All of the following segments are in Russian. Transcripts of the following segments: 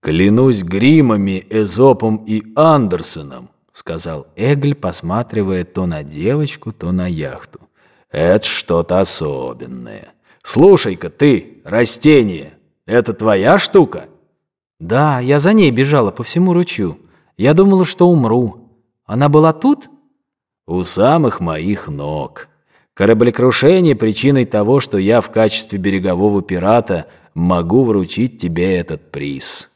«Клянусь гримами, Эзопом и Андерсоном», — сказал Эгль, посматривая то на девочку, то на яхту. «Это что-то особенное. Слушай-ка ты, растение, это твоя штука?» «Да, я за ней бежала по всему ручью. Я думала, что умру. Она была тут?» «У самых моих ног. Кораблекрушение причиной того, что я в качестве берегового пирата могу вручить тебе этот приз».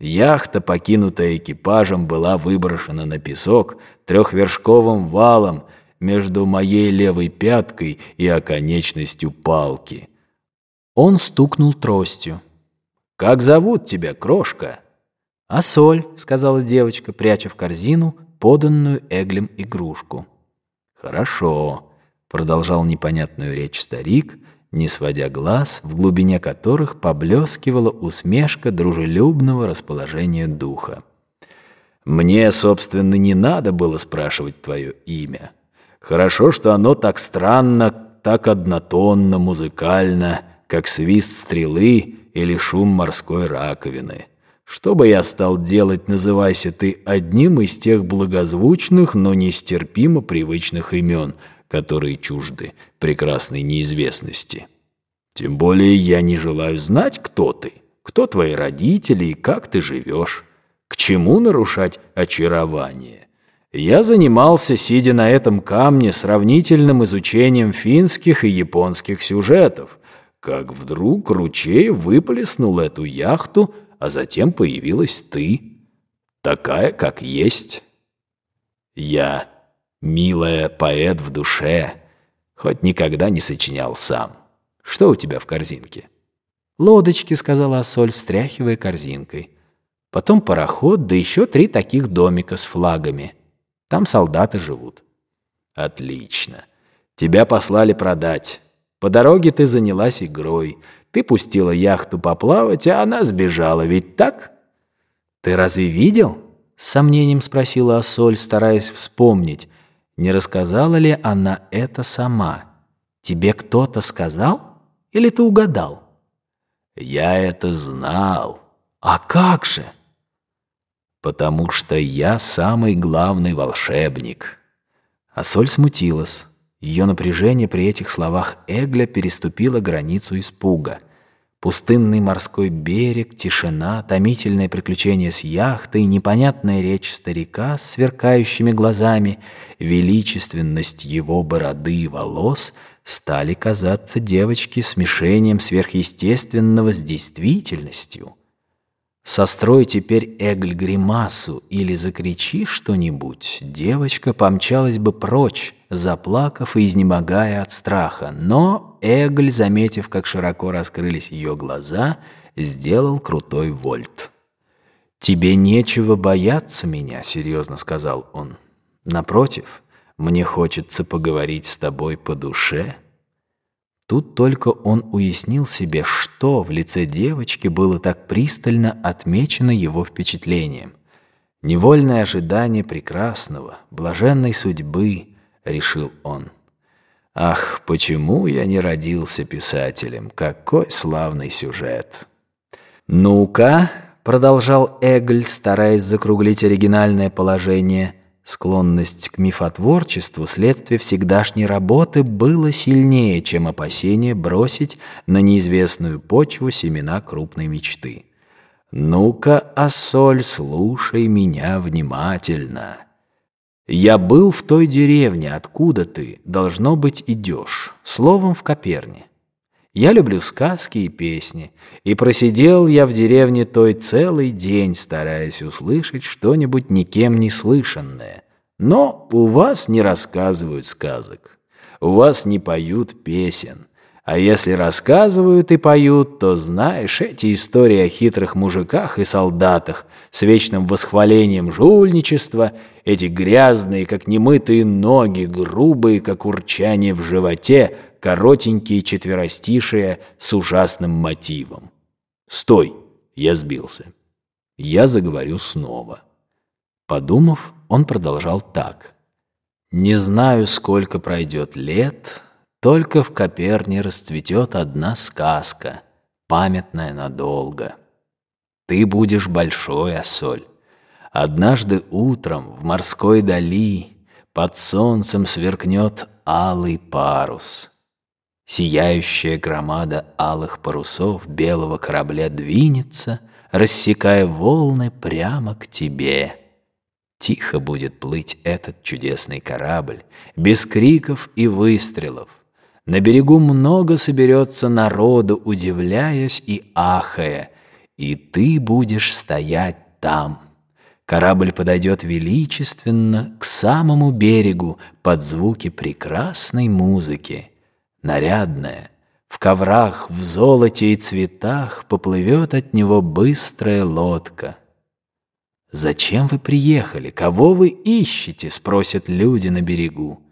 Яхта, покинутая экипажем, была выброшена на песок трехвершковым валом между моей левой пяткой и оконечностью палки. Он стукнул тростью. «Как зовут тебя, крошка?» «А соль», — сказала девочка, пряча в корзину поданную Эглем игрушку. «Хорошо», — продолжал непонятную речь старик, — не сводя глаз, в глубине которых поблескивала усмешка дружелюбного расположения духа. «Мне, собственно, не надо было спрашивать твое имя. Хорошо, что оно так странно, так однотонно, музыкально, как свист стрелы или шум морской раковины. Что бы я стал делать, называйся ты одним из тех благозвучных, но нестерпимо привычных имен — которые чужды прекрасной неизвестности. Тем более я не желаю знать, кто ты, кто твои родители и как ты живешь. К чему нарушать очарование? Я занимался, сидя на этом камне, сравнительным изучением финских и японских сюжетов, как вдруг ручей выплеснул эту яхту, а затем появилась ты, такая, как есть. Я Милая поэт в душе, хоть никогда не сочинял сам. Что у тебя в корзинке?» «Лодочки», — сказала Ассоль, встряхивая корзинкой. «Потом пароход, да еще три таких домика с флагами. Там солдаты живут». «Отлично. Тебя послали продать. По дороге ты занялась игрой. Ты пустила яхту поплавать, а она сбежала, ведь так?» «Ты разве видел?» — с сомнением спросила Ассоль, стараясь вспомнить, не рассказала ли она это сама? Тебе кто-то сказал? Или ты угадал? Я это знал. А как же? Потому что я самый главный волшебник. А Соль смутилась. Ее напряжение при этих словах Эгля переступило границу испуга. Пустынный морской берег, тишина, томительное приключение с яхтой, непонятная речь старика с сверкающими глазами, величественность его бороды и волос стали казаться девочке смешением сверхъестественного с действительностью. Сострой теперь Эгль гримасу или закричи что-нибудь, девочка помчалась бы прочь, заплакав и изнемогая от страха. Но Эгль, заметив, как широко раскрылись ее глаза, сделал крутой вольт. «Тебе нечего бояться меня», — серьезно сказал он. «Напротив, мне хочется поговорить с тобой по душе». Тут только он уяснил себе, что в лице девочки было так пристально отмечено его впечатлением. Невольное ожидание прекрасного, блаженной судьбы, решил он. Ах, почему я не родился писателем? Какой славный сюжет! Ну-ка, продолжал Эгль, стараясь закруглить оригинальное положение, склонность к мифотворчеству следствие всегдашней работы было сильнее, чем опасение бросить на неизвестную почву семена крупной мечты. «Ну-ка, Ассоль, слушай меня внимательно». Я был в той деревне, откуда ты, должно быть, идешь, словом, в Коперне. Я люблю сказки и песни, и просидел я в деревне той целый день, стараясь услышать что-нибудь никем не слышанное. Но у вас не рассказывают сказок, у вас не поют песен, а если рассказывают и поют, то знаешь эти истории о хитрых мужиках и солдатах с вечным восхвалением жульничества, эти грязные, как немытые ноги, грубые, как урчание в животе, коротенькие четверостишие с ужасным мотивом. «Стой!» — я сбился. Я заговорю снова. Подумав, он продолжал так. «Не знаю, сколько пройдет лет, только в Коперне расцветет одна сказка, памятная надолго. Ты будешь большой, Ассоль. Однажды утром в морской дали под солнцем сверкнет алый парус. Сияющая громада алых парусов белого корабля двинется, рассекая волны прямо к тебе. Тихо будет плыть этот чудесный корабль, без криков и выстрелов. На берегу много соберется народу, удивляясь и ахая, и ты будешь стоять там. Корабль подойдет величественно к самому берегу под звуки прекрасной музыки. Нарядная, в коврах, в золоте и цветах поплывет от него быстрая лодка. «Зачем вы приехали? Кого вы ищете?» — спросят люди на берегу.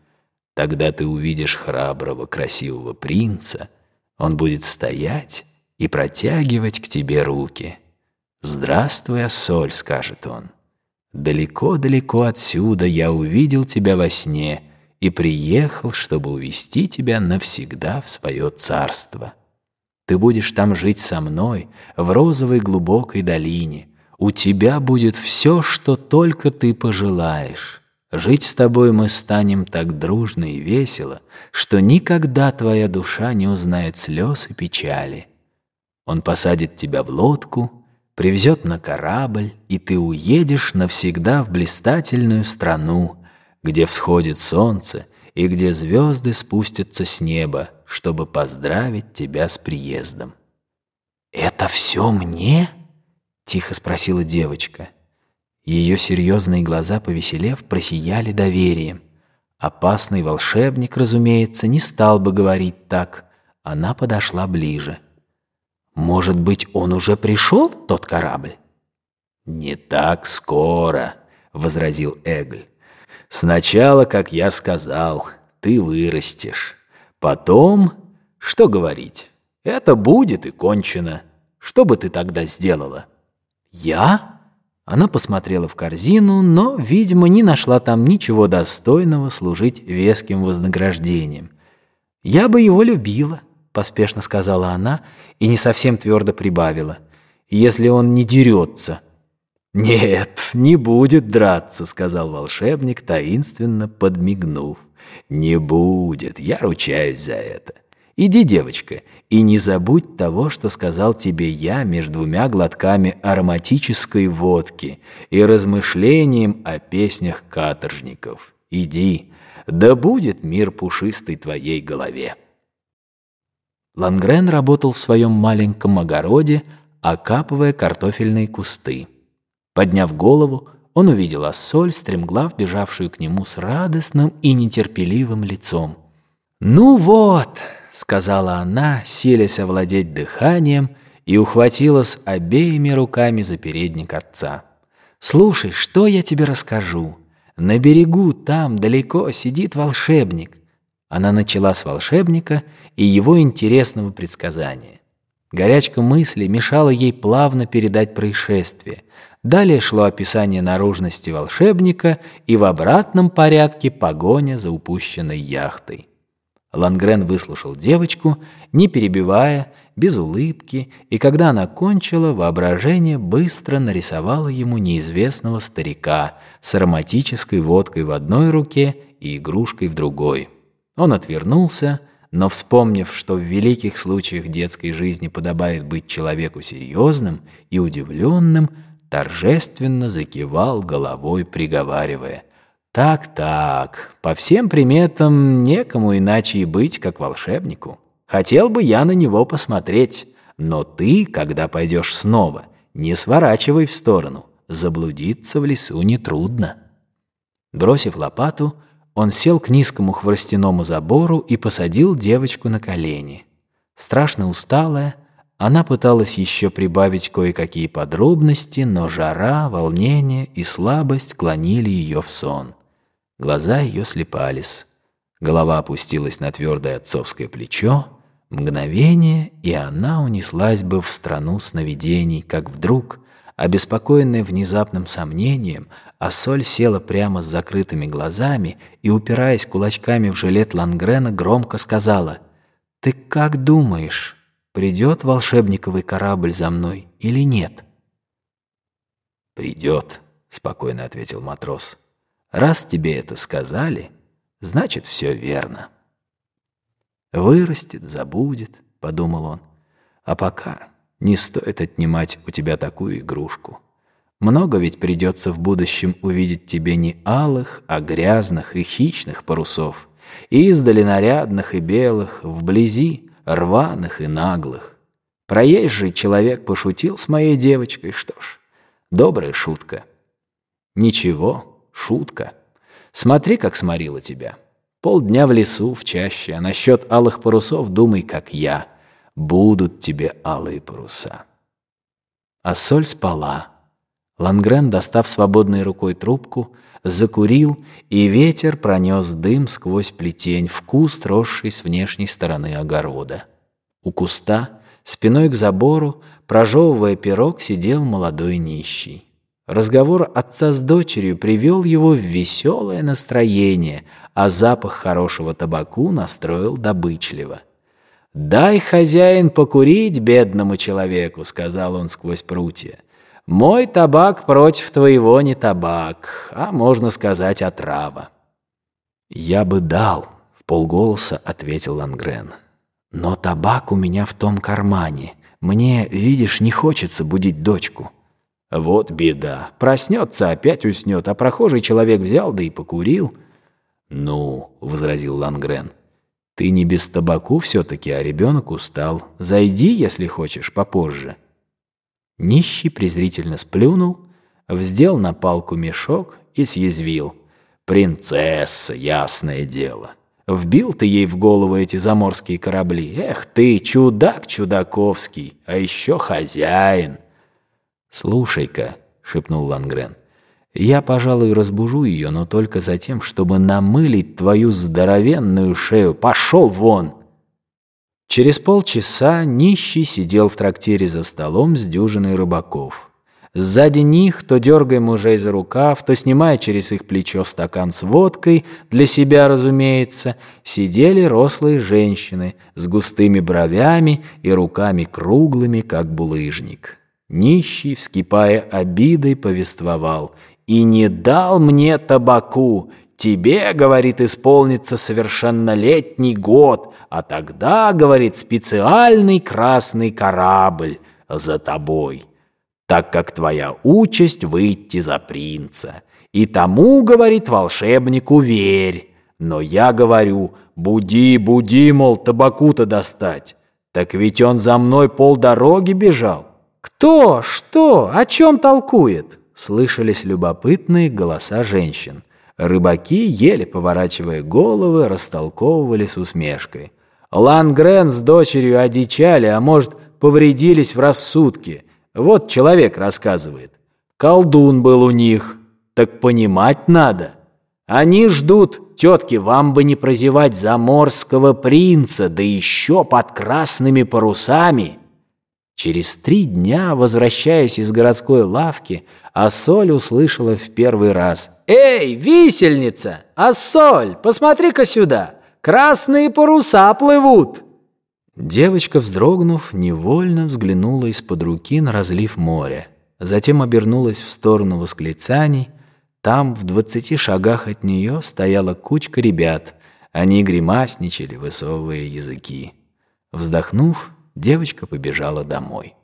Тогда ты увидишь храброго, красивого принца. Он будет стоять и протягивать к тебе руки. «Здравствуй, Ассоль», — скажет он. «Далеко-далеко отсюда я увидел тебя во сне и приехал, чтобы увести тебя навсегда в свое царство. Ты будешь там жить со мной в розовой глубокой долине. У тебя будет все, что только ты пожелаешь». Жить с тобой мы станем так дружно и весело, что никогда твоя душа не узнает слез и печали. Он посадит тебя в лодку, привезет на корабль, и ты уедешь навсегда в блистательную страну, где всходит солнце и где звезды спустятся с неба, чтобы поздравить тебя с приездом. «Это все мне?» — тихо спросила девочка. Ее серьезные глаза, повеселев, просияли доверием. Опасный волшебник, разумеется, не стал бы говорить так. Она подошла ближе. «Может быть, он уже пришел, тот корабль?» «Не так скоро», — возразил Эгль. «Сначала, как я сказал, ты вырастешь. Потом, что говорить, это будет и кончено. Что бы ты тогда сделала?» «Я?» Она посмотрела в корзину, но, видимо, не нашла там ничего достойного служить веским вознаграждением. «Я бы его любила», — поспешно сказала она и не совсем твердо прибавила, «если он не дерется». «Нет, не будет драться», — сказал волшебник, таинственно подмигнув. «Не будет, я ручаюсь за это. Иди, девочка, и не забудь того, что сказал тебе я между двумя глотками ароматической водки и размышлением о песнях каторжников. Иди, да будет мир пушистый твоей голове. Лангрен работал в своем маленьком огороде, окапывая картофельные кусты. Подняв голову, он увидел Ассоль, стремглав бежавшую к нему с радостным и нетерпеливым лицом. «Ну вот!» Сказала она, силясь овладеть дыханием, и ухватилась обеими руками за передник отца. «Слушай, что я тебе расскажу? На берегу, там, далеко, сидит волшебник». Она начала с волшебника и его интересного предсказания. Горячка мысли мешала ей плавно передать происшествие. Далее шло описание наружности волшебника и в обратном порядке погоня за упущенной яхтой. Лангрен выслушал девочку, не перебивая, без улыбки, и когда она кончила, воображение быстро нарисовало ему неизвестного старика с ароматической водкой в одной руке и игрушкой в другой. Он отвернулся, но, вспомнив, что в великих случаях детской жизни подобает быть человеку серьезным и удивленным, торжественно закивал головой, приговаривая так-так, по всем приметам некому иначе и быть, как волшебнику. Хотел бы я на него посмотреть, но ты, когда пойдешь снова, не сворачивай в сторону, заблудиться в лесу нетрудно. Бросив лопату, он сел к низкому хворостяному забору и посадил девочку на колени. Страшно усталая, она пыталась еще прибавить кое-какие подробности, но жара, волнение и слабость клонили ее в сон. Глаза ее слепались. Голова опустилась на твердое отцовское плечо. Мгновение, и она унеслась бы в страну сновидений, как вдруг, обеспокоенная внезапным сомнением, Ассоль села прямо с закрытыми глазами и, упираясь кулачками в жилет Лангрена, громко сказала «Ты как думаешь, придет волшебниковый корабль за мной или нет?» «Придет», — спокойно ответил матрос. «Раз тебе это сказали, значит, все верно». «Вырастет, забудет», — подумал он. «А пока не стоит отнимать у тебя такую игрушку. Много ведь придется в будущем увидеть тебе не алых, а грязных и хищных парусов, издали нарядных и белых, вблизи рваных и наглых. Проезжий человек пошутил с моей девочкой, что ж, добрая шутка. Ничего, шутка. Смотри, как сморила тебя. Полдня в лесу, в чаще, а насчет алых парусов думай, как я. Будут тебе алые паруса. А соль спала. Лангрен, достав свободной рукой трубку, закурил, и ветер пронес дым сквозь плетень в куст, росший с внешней стороны огорода. У куста, спиной к забору, прожевывая пирог, сидел молодой нищий. Разговор отца с дочерью привел его в веселое настроение, а запах хорошего табаку настроил добычливо. «Дай, хозяин, покурить бедному человеку», — сказал он сквозь прутья. «Мой табак против твоего не табак, а, можно сказать, отрава». «Я бы дал», — в полголоса ответил Лангрен. «Но табак у меня в том кармане. Мне, видишь, не хочется будить дочку». Вот беда. Проснется, опять уснет, а прохожий человек взял да и покурил. «Ну», — возразил Лангрен, — «ты не без табаку все-таки, а ребенок устал. Зайди, если хочешь, попозже». Нищий презрительно сплюнул, вздел на палку мешок и съязвил. «Принцесса, ясное дело. Вбил ты ей в голову эти заморские корабли. Эх ты, чудак чудаковский, а еще хозяин». «Слушай-ка», — шепнул Лангрен, — «я, пожалуй, разбужу ее, но только за тем, чтобы намылить твою здоровенную шею. Пошел вон!» Через полчаса нищий сидел в трактире за столом с дюжиной рыбаков. Сзади них, то дергая мужей за рукав, то снимая через их плечо стакан с водкой, для себя, разумеется, сидели рослые женщины с густыми бровями и руками круглыми, как булыжник. Нищий, вскипая обидой, повествовал. «И не дал мне табаку! Тебе, — говорит, — исполнится совершеннолетний год, а тогда, — говорит, — специальный красный корабль за тобой, так как твоя участь выйти за принца. И тому, — говорит, — волшебнику верь. Но я говорю, буди, буди, мол, табаку-то достать. Так ведь он за мной полдороги бежал. «Кто? Что? О чем толкует?» Слышались любопытные голоса женщин. Рыбаки, еле поворачивая головы, растолковывали с усмешкой. Лангрен с дочерью одичали, а может, повредились в рассудке. Вот человек рассказывает. Колдун был у них. Так понимать надо. Они ждут, тетки, вам бы не прозевать заморского принца, да еще под красными парусами. Через три дня, возвращаясь из городской лавки, Ассоль услышала в первый раз. «Эй, висельница! Ассоль, посмотри-ка сюда! Красные паруса плывут!» Девочка, вздрогнув, невольно взглянула из-под руки на разлив моря. Затем обернулась в сторону восклицаний. Там, в двадцати шагах от нее, стояла кучка ребят. Они гримасничали, высовывая языки. Вздохнув, девочка побежала домой.